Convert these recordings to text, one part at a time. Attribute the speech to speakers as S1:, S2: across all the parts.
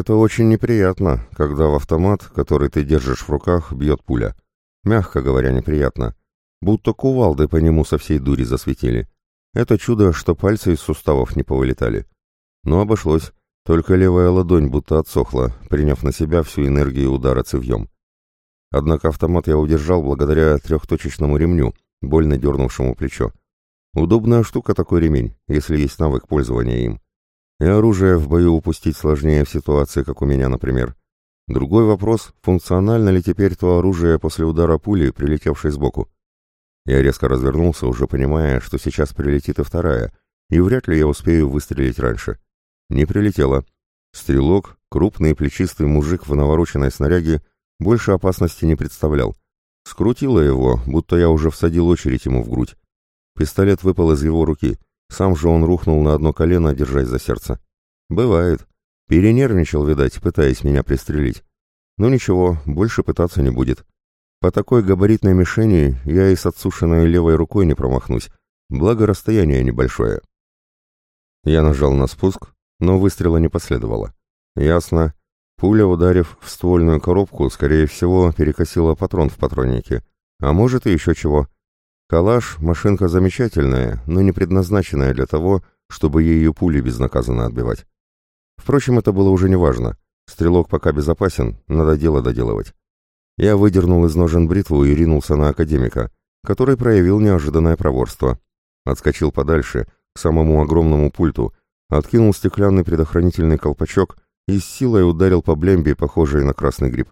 S1: Это очень неприятно, когда в автомат, который ты держишь в руках, бьет пуля. Мягко говоря, неприятно. Будто кувалдой по нему со всей дури засветили. Это чудо, что пальцы из суставов не повылетали. Но обошлось. Только левая ладонь будто отсохла, приняв на себя всю энергию удара цевьем. Однако автомат я удержал благодаря трехточечному ремню, больно дернувшему плечо. Удобная штука такой ремень, если есть навык пользования им. И оружие в бою упустить сложнее в ситуации, как у меня, например. Другой вопрос, функционально ли теперь то оружие после удара пули, прилетевшей сбоку. Я резко развернулся, уже понимая, что сейчас прилетит и вторая, и вряд ли я успею выстрелить раньше. Не прилетело. Стрелок, крупный плечистый мужик в навороченной снаряге, больше опасности не представлял. Скрутило его, будто я уже всадил очередь ему в грудь. Пистолет выпал из его руки — сам же он рухнул на одно колено, держась за сердце. «Бывает. Перенервничал, видать, пытаясь меня пристрелить. Но ничего, больше пытаться не будет. По такой габаритной мишени я и с отсушенной левой рукой не промахнусь, благо расстояние небольшое». Я нажал на спуск, но выстрела не последовало. Ясно. Пуля, ударив в ствольную коробку, скорее всего, перекосила патрон в патроннике. А может и еще чего. Калаш — машинка замечательная, но не предназначенная для того, чтобы ею пули безнаказанно отбивать. Впрочем, это было уже не важно. Стрелок пока безопасен, надо дело доделывать. Я выдернул из ножен бритву и ринулся на академика, который проявил неожиданное проворство. Отскочил подальше, к самому огромному пульту, откинул стеклянный предохранительный колпачок и с силой ударил по блембе, похожей на красный гриб.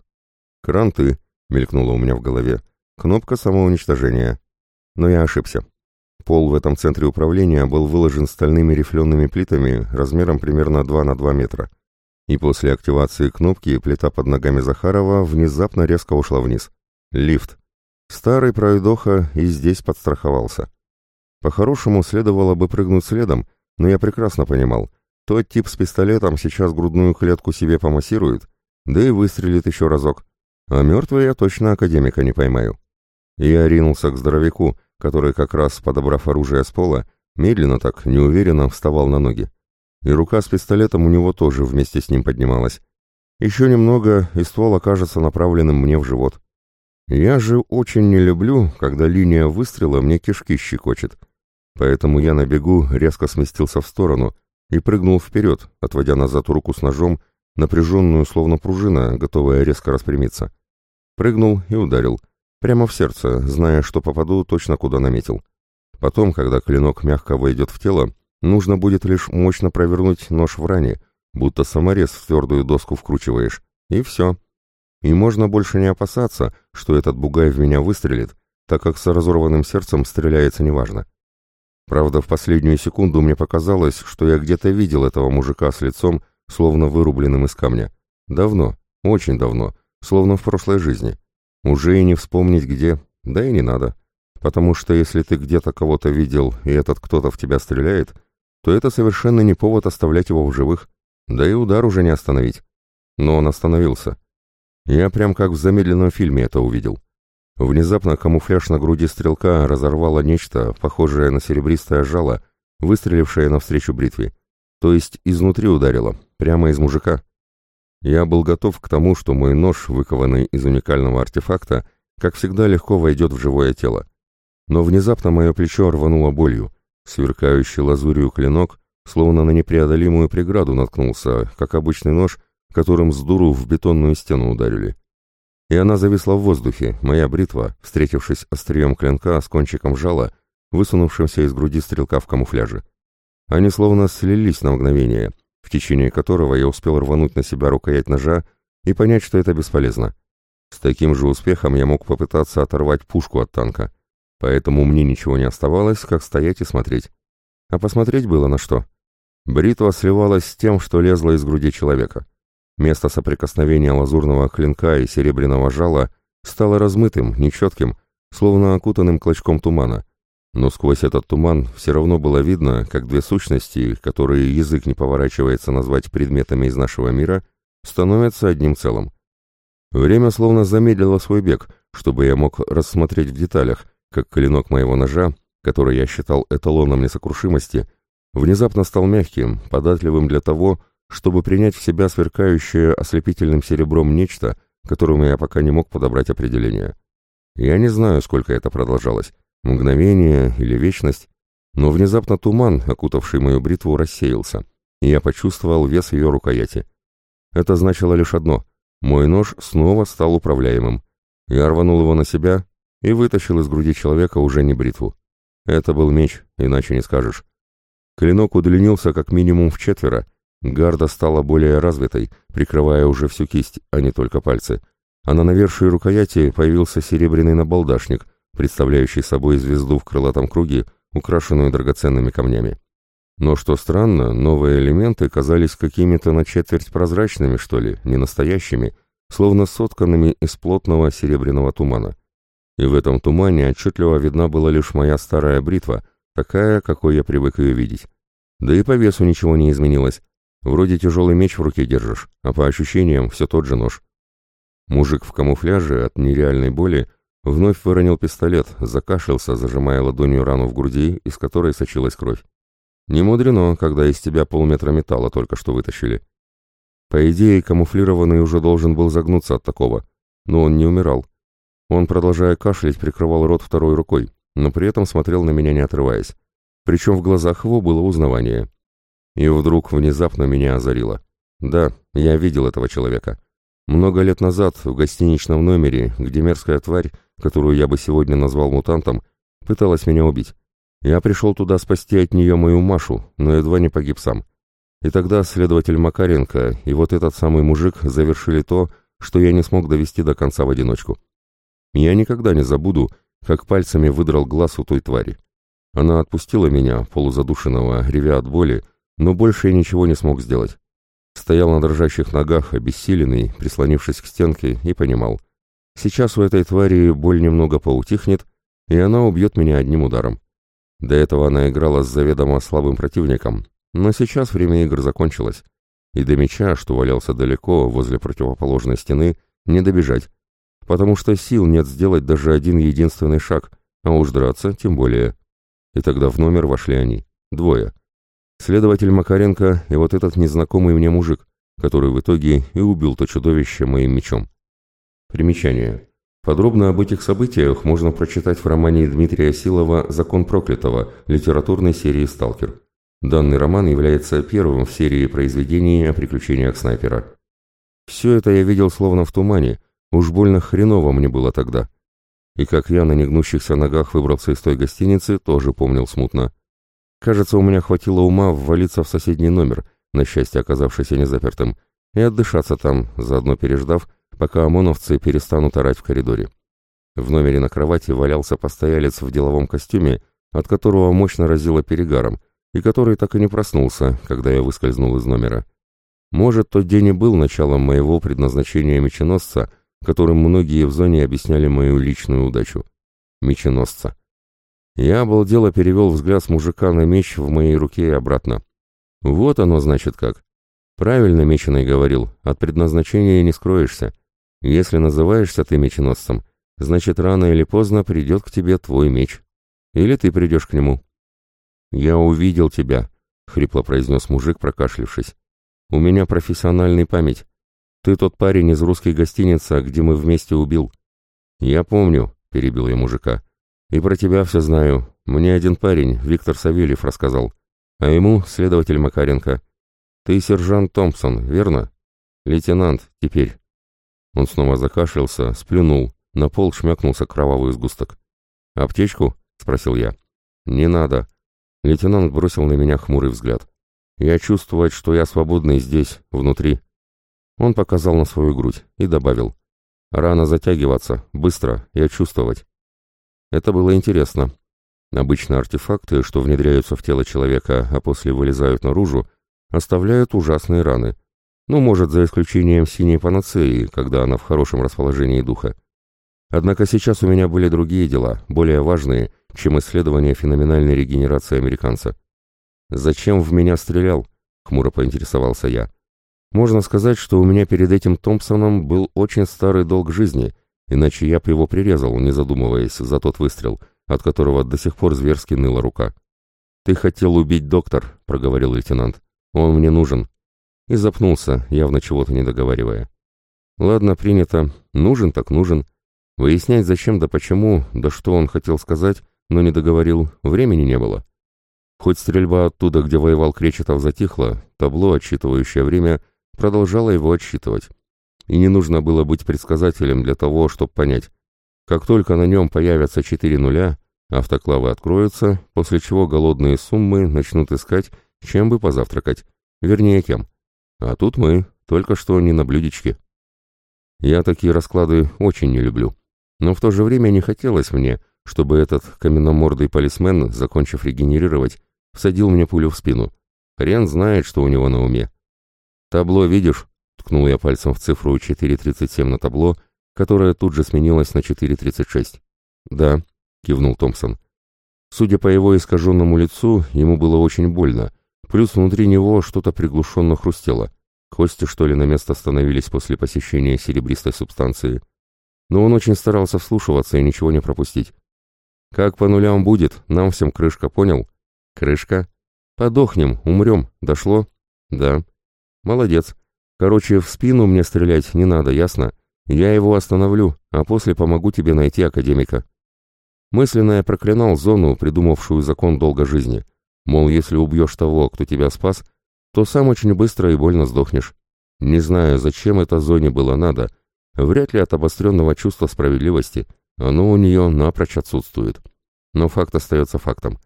S1: «Кранты», — мелькнуло у меня в голове, — «кнопка самоуничтожения». Но я ошибся. Пол в этом центре управления был выложен стальными рифлеными плитами размером примерно 2 на 2 метра. И после активации кнопки плита под ногами Захарова внезапно резко ушла вниз. Лифт. Старый пройдоха и здесь подстраховался. По-хорошему следовало бы прыгнуть следом, но я прекрасно понимал, тот тип с пистолетом сейчас грудную клетку себе помассирует, да и выстрелит еще разок. А мертвый я точно академика не поймаю. Я ринулся к здоровяку, который, как раз подобрав оружие с пола, медленно так, неуверенно вставал на ноги. И рука с пистолетом у него тоже вместе с ним поднималась. Еще немного, и ствол окажется направленным мне в живот. Я же очень не люблю, когда линия выстрела мне кишки щекочет. Поэтому я на бегу резко сместился в сторону и прыгнул вперед, отводя назад руку с ножом, напряженную, словно пружина, готовая резко распрямиться. Прыгнул и ударил. Прямо в сердце, зная, что попаду точно куда наметил. Потом, когда клинок мягко войдет в тело, нужно будет лишь мощно провернуть нож в ране, будто саморез в твердую доску вкручиваешь, и все. И можно больше не опасаться, что этот бугай в меня выстрелит, так как с разорванным сердцем стреляется неважно. Правда, в последнюю секунду мне показалось, что я где-то видел этого мужика с лицом, словно вырубленным из камня. Давно, очень давно, словно в прошлой жизни. Уже и не вспомнить где, да и не надо. Потому что если ты где-то кого-то видел, и этот кто-то в тебя стреляет, то это совершенно не повод оставлять его в живых. Да и удар уже не остановить. Но он остановился. Я прям как в замедленном фильме это увидел. Внезапно камуфляж на груди стрелка разорвало нечто, похожее на серебристое жало, выстрелившее навстречу бритве. То есть изнутри ударило, прямо из мужика. Я был готов к тому, что мой нож, выкованный из уникального артефакта, как всегда легко войдет в живое тело. Но внезапно мое плечо рвануло болью. Сверкающий лазурью клинок, словно на непреодолимую преграду наткнулся, как обычный нож, которым с дуру в бетонную стену ударили. И она зависла в воздухе, моя бритва, встретившись острием клинка с кончиком жала, высунувшимся из груди стрелка в камуфляже. Они словно слились на мгновение — в течение которого я успел рвануть на себя рукоять ножа и понять, что это бесполезно. С таким же успехом я мог попытаться оторвать пушку от танка, поэтому мне ничего не оставалось, как стоять и смотреть. А посмотреть было на что. Бритва сливалась с тем, что лезло из груди человека. Место соприкосновения лазурного клинка и серебряного жала стало размытым, нечетким, словно окутанным клочком тумана, но сквозь этот туман все равно было видно, как две сущности, которые язык не поворачивается назвать предметами из нашего мира, становятся одним целым. Время словно замедлило свой бег, чтобы я мог рассмотреть в деталях, как клинок моего ножа, который я считал эталоном несокрушимости, внезапно стал мягким, податливым для того, чтобы принять в себя сверкающее ослепительным серебром нечто, которому я пока не мог подобрать определение. Я не знаю, сколько это продолжалось, мгновение или вечность, но внезапно туман, окутавший мою бритву, рассеялся, и я почувствовал вес ее рукояти. Это значило лишь одно — мой нож снова стал управляемым. Я рванул его на себя и вытащил из груди человека уже не бритву. Это был меч, иначе не скажешь. Клинок удлинился как минимум в четверо, гарда стала более развитой, прикрывая уже всю кисть, а не только пальцы, а на навершии рукояти появился серебряный набалдашник, представляющий собой звезду в крылатом круге, украшенную драгоценными камнями. Но что странно, новые элементы казались какими-то на четверть прозрачными, что ли, не настоящими, словно сотканными из плотного серебряного тумана. И в этом тумане отчетливо видна была лишь моя старая бритва, такая, какой я привык ее видеть. Да и по весу ничего не изменилось. Вроде тяжелый меч в руке держишь, а по ощущениям все тот же нож. Мужик в камуфляже от нереальной боли вновь выронил пистолет, закашлялся, зажимая ладонью рану в груди, из которой сочилась кровь. Не мудрено, когда из тебя полметра металла только что вытащили. По идее, камуфлированный уже должен был загнуться от такого, но он не умирал. Он, продолжая кашлять, прикрывал рот второй рукой, но при этом смотрел на меня не отрываясь. Причем в глазах его было узнавание. И вдруг внезапно меня озарило. Да, я видел этого человека. Много лет назад в гостиничном номере, где мерзкая тварь, которую я бы сегодня назвал мутантом, пыталась меня убить. Я пришел туда спасти от нее мою Машу, но едва не погиб сам. И тогда следователь Макаренко и вот этот самый мужик завершили то, что я не смог довести до конца в одиночку. Я никогда не забуду, как пальцами выдрал глаз у той твари. Она отпустила меня, полузадушенного, ревя от боли, но больше я ничего не смог сделать. Стоял на дрожащих ногах, обессиленный, прислонившись к стенке, и понимал. Сейчас у этой твари боль немного поутихнет, и она убьет меня одним ударом. До этого она играла с заведомо слабым противником, но сейчас время игр закончилось, и до меча, что валялся далеко, возле противоположной стены, не добежать, потому что сил нет сделать даже один единственный шаг, а уж драться тем более. И тогда в номер вошли они, двое. Следователь Макаренко и вот этот незнакомый мне мужик, который в итоге и убил то чудовище моим мечом. Примечание. Подробно об этих событиях можно прочитать в романе Дмитрия Силова «Закон проклятого» литературной серии «Сталкер». Данный роман является первым в серии произведений о приключениях снайпера. Все это я видел словно в тумане, уж больно хреново мне было тогда. И как я на негнущихся ногах выбрался из той гостиницы, тоже помнил смутно. Кажется, у меня хватило ума ввалиться в соседний номер, на счастье оказавшийся незапертым, и отдышаться там, заодно переждав, пока ОМОНовцы перестанут орать в коридоре. В номере на кровати валялся постоялец в деловом костюме, от которого мощно разило перегаром, и который так и не проснулся, когда я выскользнул из номера. Может, тот день и был началом моего предназначения меченосца, которым многие в зоне объясняли мою личную удачу. Меченосца. Я обалдело перевел взгляд с мужика на меч в моей руке и обратно. Вот оно значит как. Правильно Меченый говорил, от предназначения не скроешься. Если называешься ты меченосцем, значит рано или поздно придет к тебе твой меч. Или ты придешь к нему. «Я увидел тебя», — хрипло произнес мужик, прокашлившись. «У меня профессиональная память. Ты тот парень из русской гостиницы, где мы вместе убил». «Я помню», — перебил я мужика. «И про тебя все знаю. Мне один парень, Виктор Савельев, рассказал. А ему следователь Макаренко. Ты сержант Томпсон, верно? Лейтенант, теперь». Он снова закашлялся, сплюнул. На пол шмякнулся кровавый сгусток. «Аптечку?» — спросил я. «Не надо». Лейтенант бросил на меня хмурый взгляд. «Я чувствовать, что я свободный здесь, внутри». Он показал на свою грудь и добавил. «Рано затягиваться, быстро, я чувствовать». Это было интересно. Обычно артефакты, что внедряются в тело человека, а после вылезают наружу, оставляют ужасные раны. Ну, может, за исключением синей панацеи, когда она в хорошем расположении духа. Однако сейчас у меня были другие дела, более важные, чем исследование феноменальной регенерации американца. «Зачем в меня стрелял?» — хмуро поинтересовался я. «Можно сказать, что у меня перед этим Томпсоном был очень старый долг жизни, иначе я бы его прирезал, не задумываясь, за тот выстрел, от которого до сих пор зверски ныла рука. «Ты хотел убить доктор», — проговорил лейтенант. «Он мне нужен». И запнулся, явно чего-то не договаривая. Ладно, принято. Нужен так нужен. Выяснять зачем да почему, да что он хотел сказать, но не договорил, времени не было. Хоть стрельба оттуда, где воевал Кречетов, затихла, табло, отсчитывающее время, продолжало его отсчитывать. И не нужно было быть предсказателем для того, чтобы понять. Как только на нем появятся четыре нуля, автоклавы откроются, после чего голодные суммы начнут искать, чем бы позавтракать. Вернее, кем. А тут мы, только что не на блюдечке. Я такие расклады очень не люблю. Но в то же время не хотелось мне, чтобы этот каменномордый полисмен, закончив регенерировать, всадил мне пулю в спину. Хрен знает, что у него на уме. «Табло видишь?» — ткнул я пальцем в цифру 4.37 на табло, которая тут же сменилась на 4.36. «Да», — кивнул Томпсон. Судя по его искаженному лицу, ему было очень больно, плюс внутри него что-то приглушенно хрустело. Кости, что ли, на место становились после посещения серебристой субстанции. Но он очень старался вслушиваться и ничего не пропустить. «Как по нулям будет, нам всем крышка, понял?» «Крышка?» «Подохнем, умрем. Дошло?» «Да». «Молодец. Короче, в спину мне стрелять не надо, ясно? Я его остановлю, а после помогу тебе найти академика». Мысленно я проклинал зону, придумавшую закон долга жизни. Мол, если убьешь того, кто тебя спас, то сам очень быстро и больно сдохнешь. Не знаю, зачем это зоне было надо. Вряд ли от обостренного чувства справедливости. Оно у нее напрочь отсутствует. Но факт остается фактом.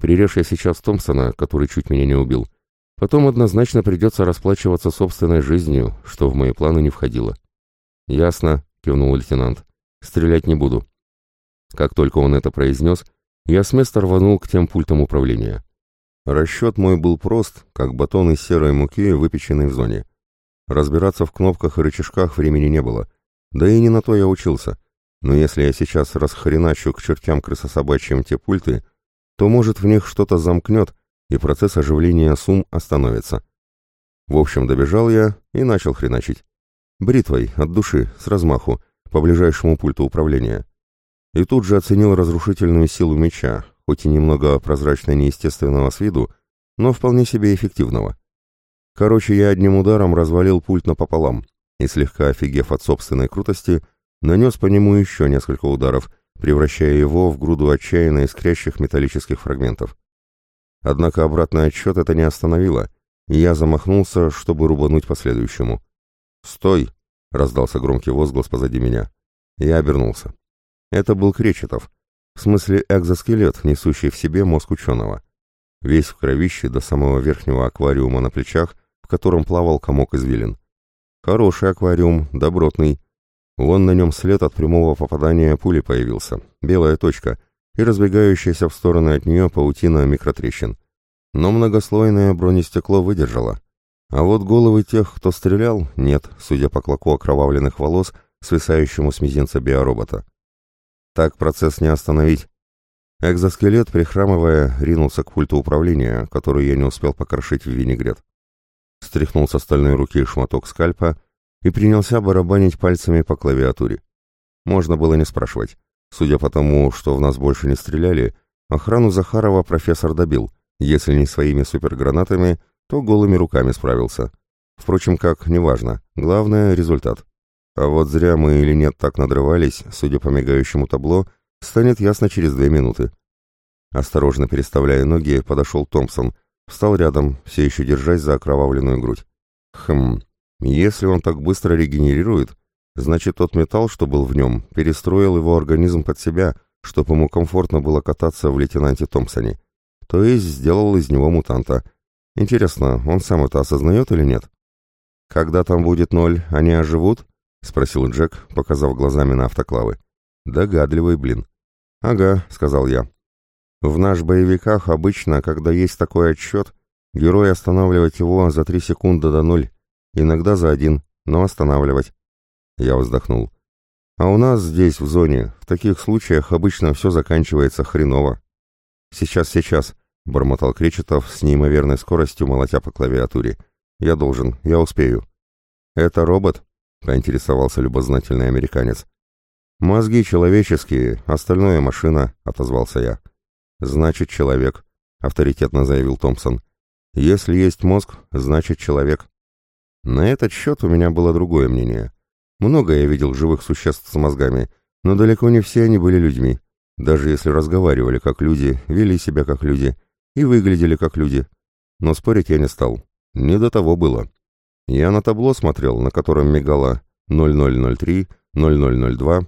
S1: Прирежь я сейчас Томпсона, который чуть меня не убил. Потом однозначно придется расплачиваться собственной жизнью, что в мои планы не входило. «Ясно», — кивнул лейтенант. «Стрелять не буду». Как только он это произнес, я с места рванул к тем пультам управления. Расчет мой был прост, как батон из серой муки, выпеченный в зоне. Разбираться в кнопках и рычажках времени не было. Да и не на то я учился. Но если я сейчас расхреначу к чертям крысособачьим те пульты, то, может, в них что-то замкнет, и процесс оживления сумм остановится. В общем, добежал я и начал хреначить. Бритвой, от души, с размаху, по ближайшему пульту управления. И тут же оценил разрушительную силу меча, хоть и немного прозрачно неестественного с виду, но вполне себе эффективного. Короче, я одним ударом развалил пульт напополам и, слегка офигев от собственной крутости, нанес по нему еще несколько ударов, превращая его в груду отчаянно искрящих металлических фрагментов. Однако обратный отсчет это не остановило, и я замахнулся, чтобы рубануть последующему. «Стой!» — раздался громкий возглас позади меня. Я обернулся. Это был Кречетов, в смысле экзоскелет, несущий в себе мозг ученого. Весь в кровище до самого верхнего аквариума на плечах, в котором плавал комок извилин. Хороший аквариум, добротный. Вон на нем след от прямого попадания пули появился, белая точка, и разбегающаяся в стороны от нее паутина микротрещин. Но многослойное бронестекло выдержало. А вот головы тех, кто стрелял, нет, судя по клоку окровавленных волос, свисающему с мизинца биоробота. Так процесс не остановить. Экзоскелет, прихрамывая, ринулся к пульту управления, который я не успел покрошить в винегрет. Стряхнул со стальной руки шматок скальпа и принялся барабанить пальцами по клавиатуре. Можно было не спрашивать. Судя по тому, что в нас больше не стреляли, охрану Захарова профессор добил, если не своими супергранатами, то голыми руками справился. Впрочем, как, неважно. Главное — результат. А вот зря мы или нет так надрывались, судя по мигающему табло, станет ясно через две минуты. Осторожно переставляя ноги, подошел Томпсон, встал рядом, все еще держась за окровавленную грудь. Хм, если он так быстро регенерирует, значит тот металл, что был в нем, перестроил его организм под себя, чтобы ему комфортно было кататься в лейтенанте Томпсоне. То есть сделал из него мутанта. Интересно, он сам это осознает или нет? Когда там будет ноль, они оживут? — спросил Джек, показав глазами на автоклавы. «Догадливый, блин». «Ага», — сказал я. «В наш боевиках обычно, когда есть такой отсчет, герой останавливать его за три секунды до ноль, иногда за один, но останавливать». Я вздохнул. «А у нас здесь, в зоне, в таких случаях обычно все заканчивается хреново». «Сейчас, сейчас», — бормотал Кречетов с неимоверной скоростью, молотя по клавиатуре. «Я должен, я успею». «Это робот?» — поинтересовался любознательный американец. «Мозги человеческие, остальное машина», — отозвался я. «Значит, человек», — авторитетно заявил Томпсон. «Если есть мозг, значит, человек». На этот счет у меня было другое мнение. Много я видел живых существ с мозгами, но далеко не все они были людьми. Даже если разговаривали как люди, вели себя как люди и выглядели как люди. Но спорить я не стал. Не до того было. Я на табло смотрел, на котором мигало 0003, 0002.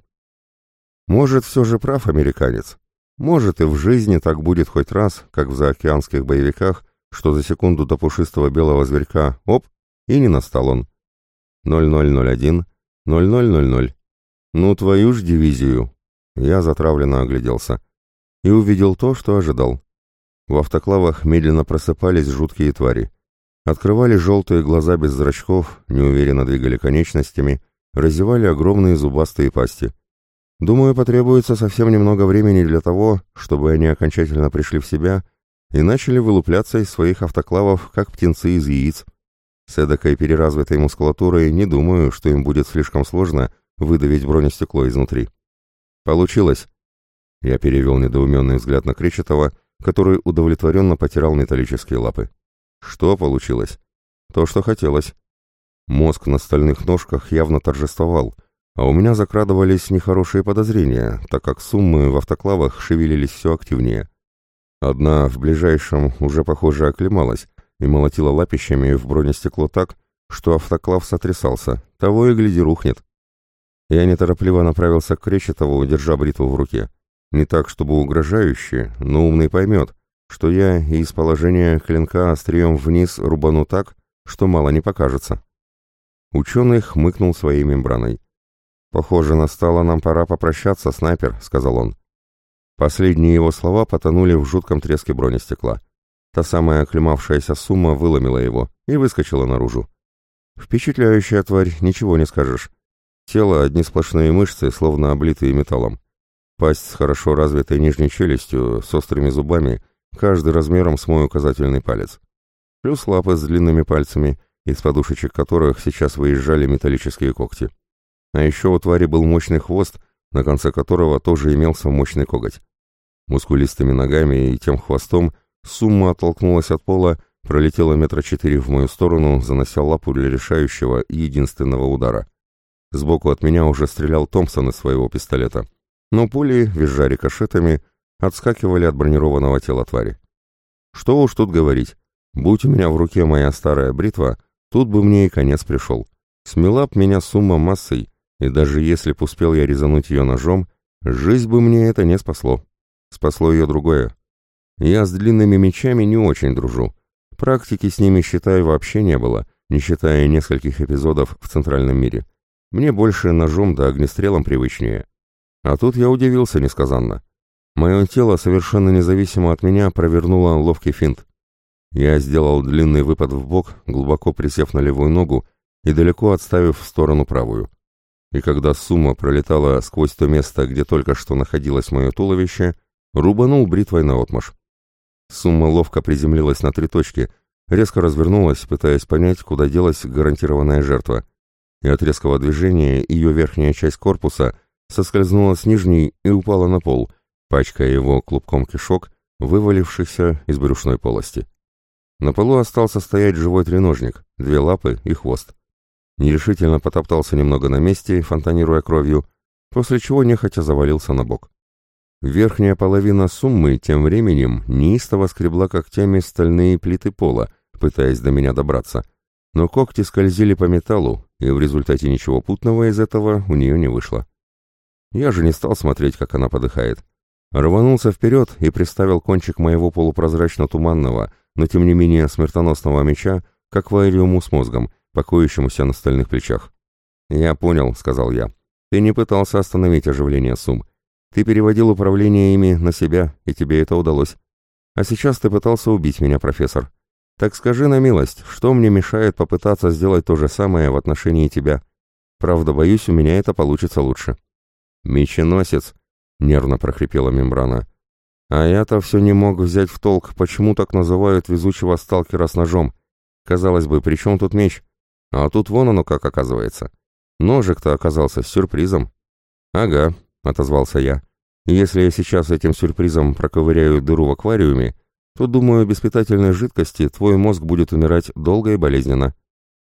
S1: Может, все же прав американец. Может, и в жизни так будет хоть раз, как в заокеанских боевиках, что за секунду до пушистого белого зверька — оп, и не настал он. 0001, 0000. Ну, твою ж дивизию. Я затравленно огляделся. И увидел то, что ожидал. В автоклавах медленно просыпались жуткие твари. Открывали желтые глаза без зрачков, неуверенно двигали конечностями, разевали огромные зубастые пасти. Думаю, потребуется совсем немного времени для того, чтобы они окончательно пришли в себя и начали вылупляться из своих автоклавов, как птенцы из яиц. С эдакой переразвитой мускулатурой не думаю, что им будет слишком сложно выдавить бронестекло изнутри. «Получилось!» Я перевел недоуменный взгляд на Кречетова, который удовлетворенно потирал металлические лапы. «Что получилось?» «То, что хотелось». Мозг на стальных ножках явно торжествовал, а у меня закрадывались нехорошие подозрения, так как суммы в автоклавах шевелились все активнее. Одна в ближайшем уже, похоже, оклемалась и молотила лапищами в бронестекло так, что автоклав сотрясался, того и гляди рухнет. Я неторопливо направился к Кречетову, держа бритву в руке. Не так, чтобы угрожающе, но умный поймет, что я из положения клинка острием вниз рубану так, что мало не покажется. Ученый хмыкнул своей мембраной. «Похоже, настало нам пора попрощаться, снайпер», — сказал он. Последние его слова потонули в жутком треске бронестекла. Та самая оклемавшаяся сумма выломила его и выскочила наружу. Впечатляющая тварь, ничего не скажешь. Тело — одни сплошные мышцы, словно облитые металлом. Пасть с хорошо развитой нижней челюстью, с острыми зубами, каждый размером с мой указательный палец. Плюс лапы с длинными пальцами, из подушечек которых сейчас выезжали металлические когти. А еще у твари был мощный хвост, на конце которого тоже имелся мощный коготь. Мускулистыми ногами и тем хвостом сумма оттолкнулась от пола, пролетела метра четыре в мою сторону, занося лапу для решающего и единственного удара. Сбоку от меня уже стрелял Томпсон из своего пистолета. Но пули, визжа рикошетами, отскакивали от бронированного тела твари. Что уж тут говорить. Будь у меня в руке моя старая бритва, тут бы мне и конец пришел. Смела б меня сумма массой, и даже если б успел я резануть ее ножом, жизнь бы мне это не спасло. Спасло ее другое. Я с длинными мечами не очень дружу. Практики с ними, считаю, вообще не было, не считая нескольких эпизодов в Центральном мире. Мне больше ножом да огнестрелом привычнее. А тут я удивился несказанно. Мое тело, совершенно независимо от меня, провернуло ловкий финт. Я сделал длинный выпад в бок, глубоко присев на левую ногу и далеко отставив в сторону правую. И когда сумма пролетала сквозь то место, где только что находилось мое туловище, рубанул бритвой наотмашь. Сумма ловко приземлилась на три точки, резко развернулась, пытаясь понять, куда делась гарантированная жертва, и от резкого движения ее верхняя часть корпуса соскользнула с нижней и упала на пол, пачкая его клубком кишок, вывалившихся из брюшной полости. На полу остался стоять живой треножник, две лапы и хвост. Нерешительно потоптался немного на месте, фонтанируя кровью, после чего нехотя завалился на бок. Верхняя половина суммы тем временем неистово скребла когтями стальные плиты пола, пытаясь до меня добраться, но когти скользили по металлу, и в результате ничего путного из этого у нее не вышло. Я же не стал смотреть, как она подыхает. Рванулся вперед и приставил кончик моего полупрозрачно-туманного, но тем не менее смертоносного меча к аквариуму с мозгом, покоящемуся на стальных плечах. «Я понял», — сказал я. «Ты не пытался остановить оживление сумм. Ты переводил управление ими на себя, и тебе это удалось. А сейчас ты пытался убить меня, профессор. Так скажи на милость, что мне мешает попытаться сделать то же самое в отношении тебя? Правда, боюсь, у меня это получится лучше». «Меченосец», — нервно прохрипела мембрана. «А я-то все не мог взять в толк, почему так называют везучего сталкера с ножом. Казалось бы, при чем тут меч? А тут вон оно как оказывается. Ножик-то оказался с сюрпризом». «Ага», — отозвался я. «Если я сейчас этим сюрпризом проковыряю дыру в аквариуме, то, думаю, без питательной жидкости твой мозг будет умирать долго и болезненно.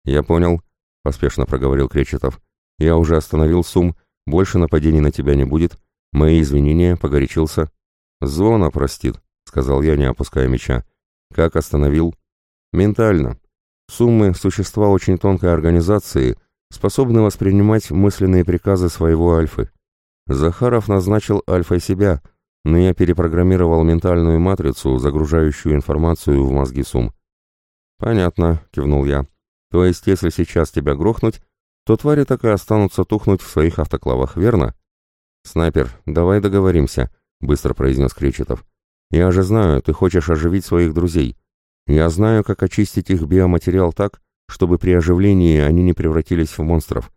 S1: «Я понял», — поспешно проговорил Кречетов. «Я уже остановил Сум, больше нападений на тебя не будет. Мои извинения, погорячился». «Зона простит», — сказал я, не опуская меча. «Как остановил?» «Ментально. Суммы — существа очень тонкой организации, способны воспринимать мысленные приказы своего Альфы. Захаров назначил Альфой себя, но я перепрограммировал ментальную матрицу, загружающую информацию в мозги Сум. «Понятно», — кивнул я. «То есть, если сейчас тебя грохнуть, то твари так и останутся тухнуть в своих автоклавах, верно?» «Снайпер, давай договоримся», — быстро произнес Кречетов. «Я же знаю, ты хочешь оживить своих друзей. Я знаю, как очистить их биоматериал так, чтобы при оживлении они не превратились в монстров.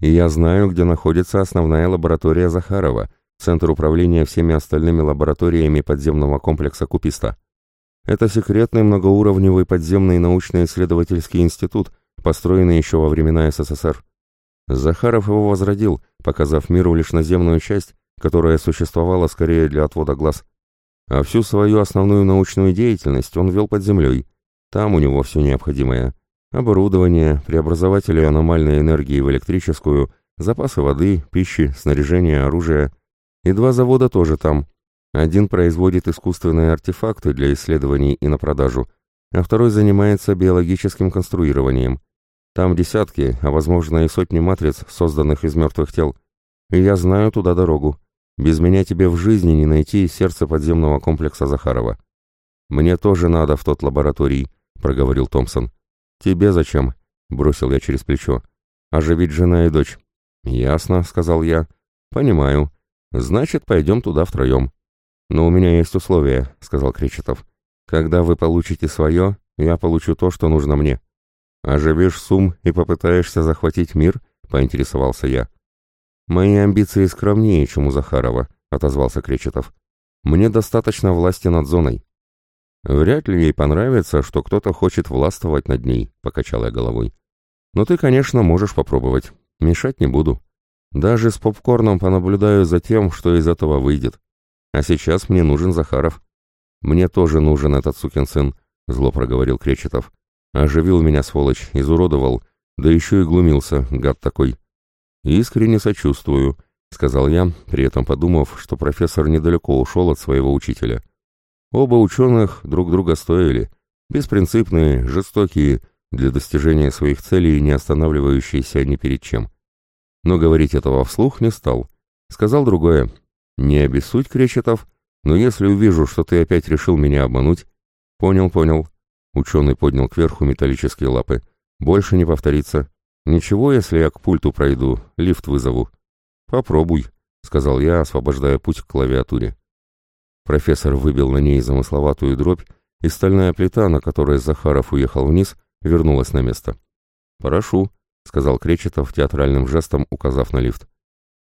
S1: И я знаю, где находится основная лаборатория Захарова, центр управления всеми остальными лабораториями подземного комплекса Куписта. Это секретный многоуровневый подземный научно-исследовательский институт, построенный еще во времена СССР. Захаров его возродил, показав миру лишь наземную часть, которая существовала скорее для отвода глаз. А всю свою основную научную деятельность он вел под землей. Там у него все необходимое. Оборудование, преобразователи аномальной энергии в электрическую, запасы воды, пищи, снаряжение, оружие. И два завода тоже там. Один производит искусственные артефакты для исследований и на продажу, а второй занимается биологическим конструированием. Там десятки, а возможно и сотни матриц, созданных из мертвых тел. И я знаю туда дорогу. Без меня тебе в жизни не найти сердце подземного комплекса Захарова. Мне тоже надо в тот лабораторий, проговорил Томпсон. Тебе зачем? бросил я через плечо. Оживить жена и дочь. Ясно, сказал я. Понимаю. Значит, пойдем туда втроем. Но у меня есть условия, сказал Кречетов. Когда вы получите свое, я получу то, что нужно мне. Оживишь Сум и попытаешься захватить мир? поинтересовался я. «Мои амбиции скромнее, чем у Захарова», — отозвался Кречетов. «Мне достаточно власти над зоной». «Вряд ли ей понравится, что кто-то хочет властвовать над ней», — покачал я головой. «Но ты, конечно, можешь попробовать. Мешать не буду. Даже с попкорном понаблюдаю за тем, что из этого выйдет. А сейчас мне нужен Захаров». «Мне тоже нужен этот сукин сын», — зло проговорил Кречетов. «Оживил меня, сволочь, изуродовал, да еще и глумился, гад такой». «Искренне сочувствую», — сказал я, при этом подумав, что профессор недалеко ушел от своего учителя. Оба ученых друг друга стоили, беспринципные, жестокие, для достижения своих целей не останавливающиеся ни перед чем. Но говорить этого вслух не стал. Сказал другое. «Не обессудь, Кречетов, но если увижу, что ты опять решил меня обмануть...» «Понял, понял». Ученый поднял кверху металлические лапы. «Больше не повторится. «Ничего, если я к пульту пройду, лифт вызову». «Попробуй», — сказал я, освобождая путь к клавиатуре. Профессор выбил на ней замысловатую дробь, и стальная плита, на которой Захаров уехал вниз, вернулась на место. «Прошу», — сказал Кречетов театральным жестом, указав на лифт.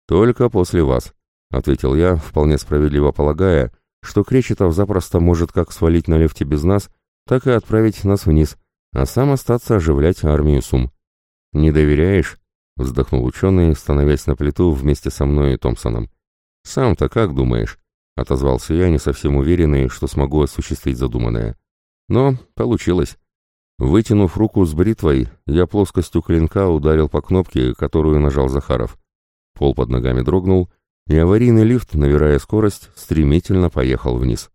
S1: «Только после вас», — ответил я, вполне справедливо полагая, что Кречетов запросто может как свалить на лифте без нас, так и отправить нас вниз, а сам остаться оживлять армию Сум. «Не доверяешь?» — вздохнул ученый, становясь на плиту вместе со мной и Томпсоном. «Сам-то как думаешь?» — отозвался я, не совсем уверенный, что смогу осуществить задуманное. Но получилось. Вытянув руку с бритвой, я плоскостью клинка ударил по кнопке, которую нажал Захаров. Пол под ногами дрогнул, и аварийный лифт, набирая скорость, стремительно поехал вниз.